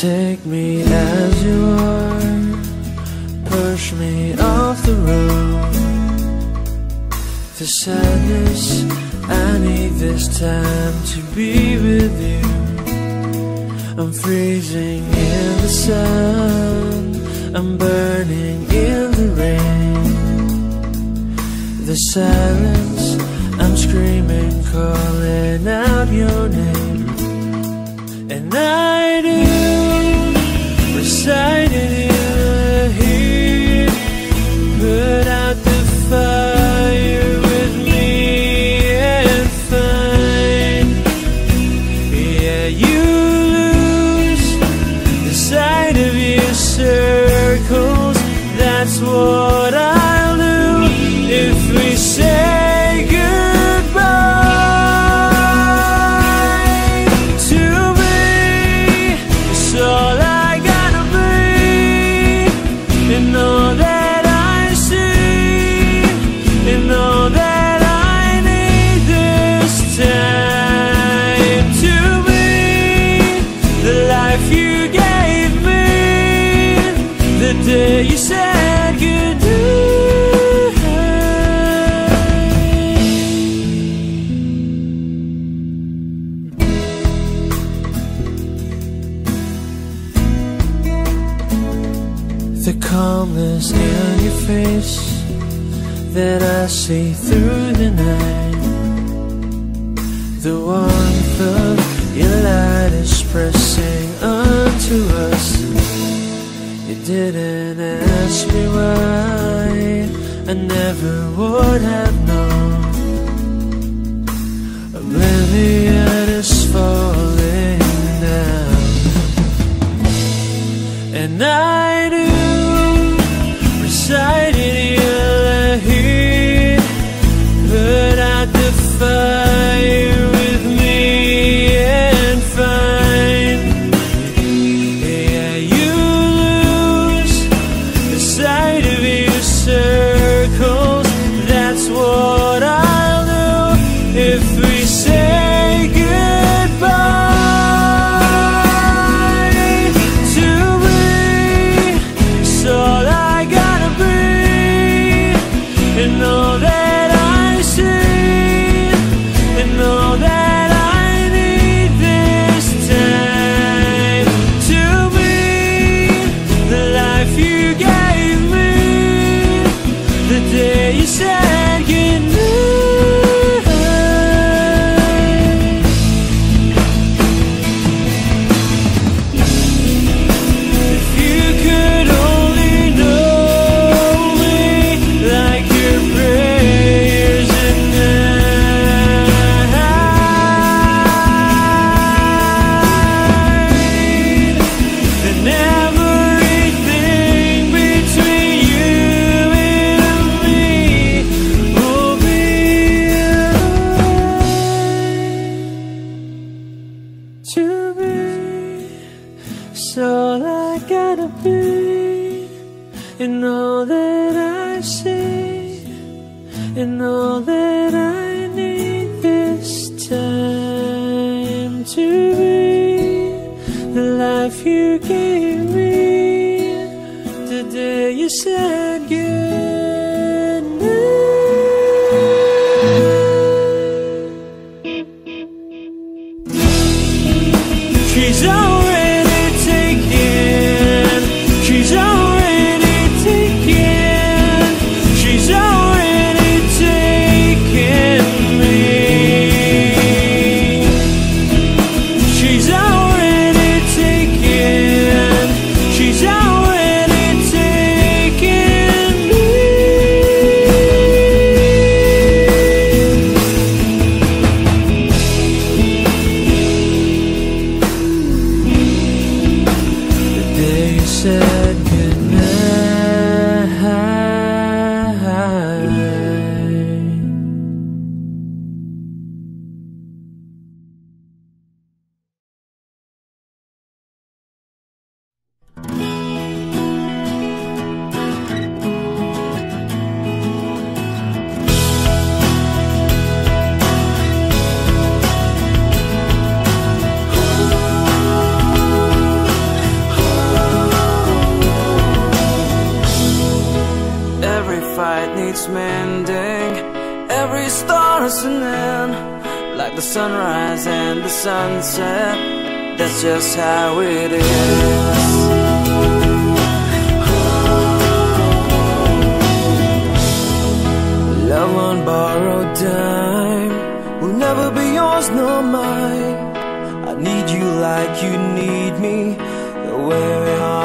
Take me as you are, push me off the road. The sadness, I need this time to be with you. I'm freezing in the sun, I'm burning in the rain. The silence, I'm screaming, calling out your name. And I do decided I see through the night. The warmth of your light is pressing onto us. You didn't ask me why, I never would have known. Oblivion is falling down, and I. said fight needs mending. Every star is an end, like the sunrise and the sunset. That's just how it is. Love on borrowed time will never be yours nor mine. I need you like you need me. Where we are.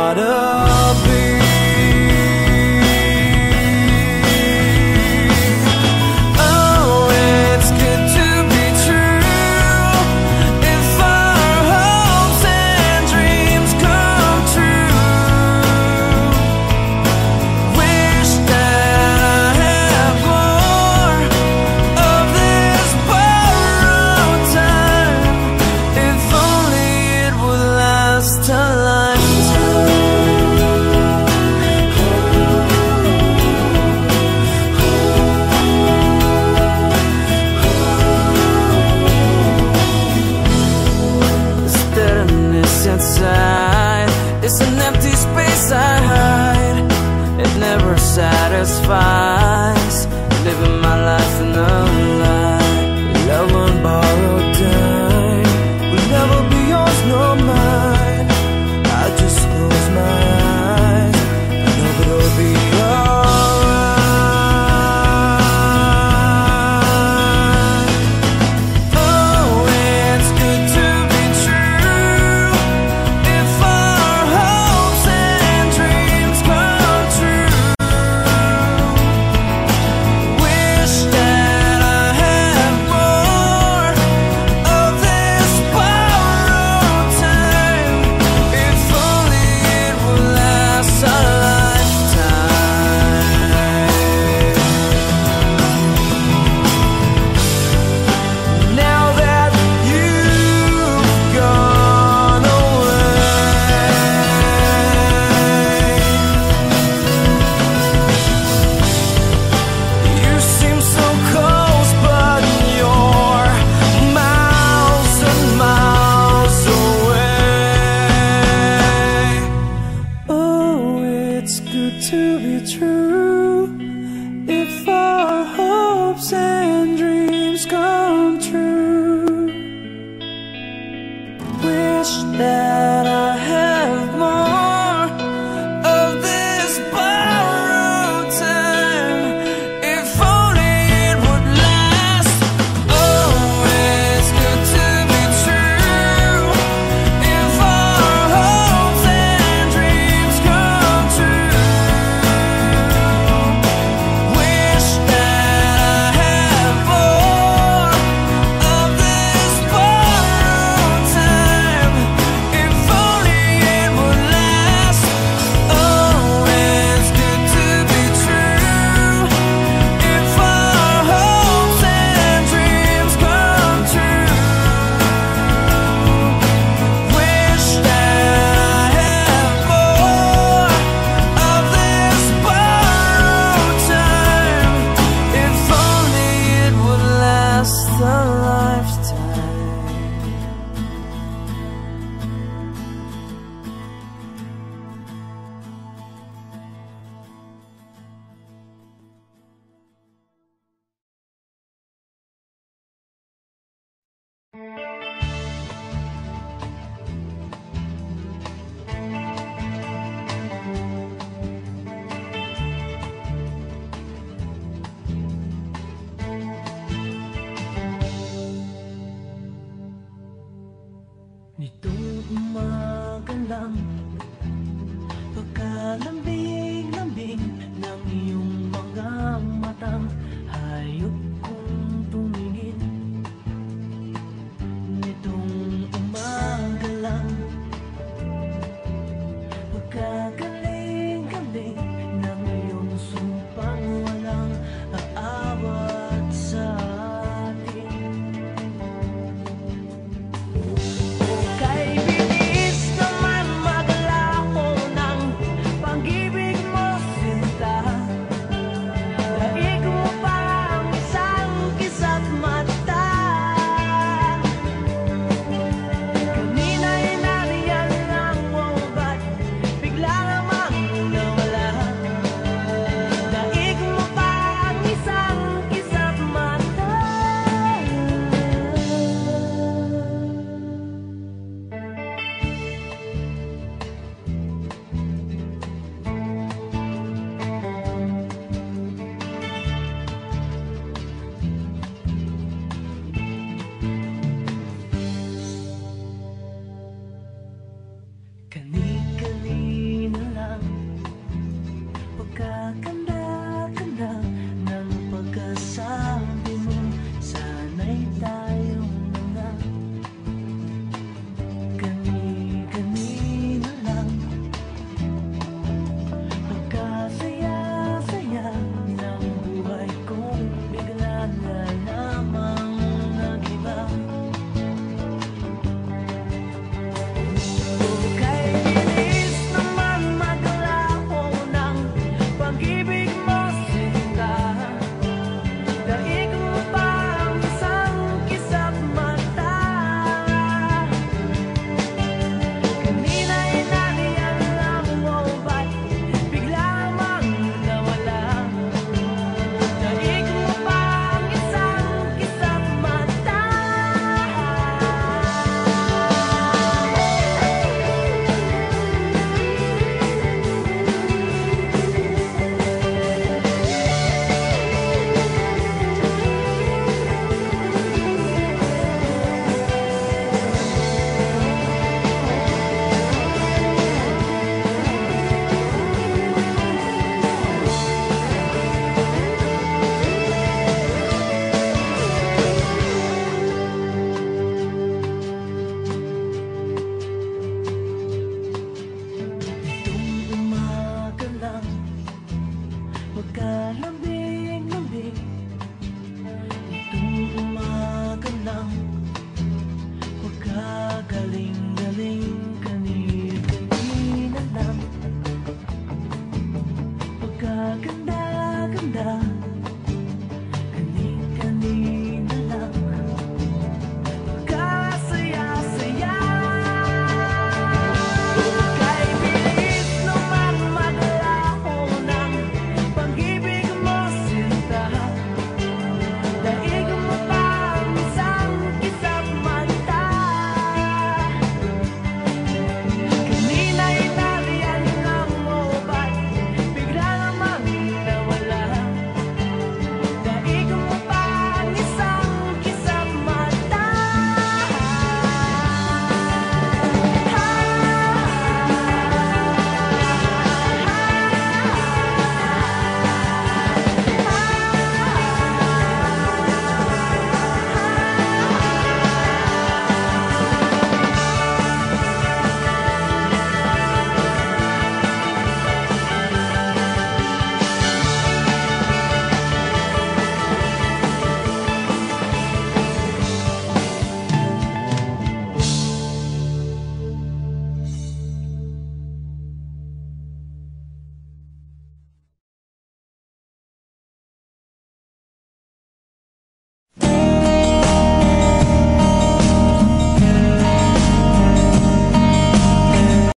wish that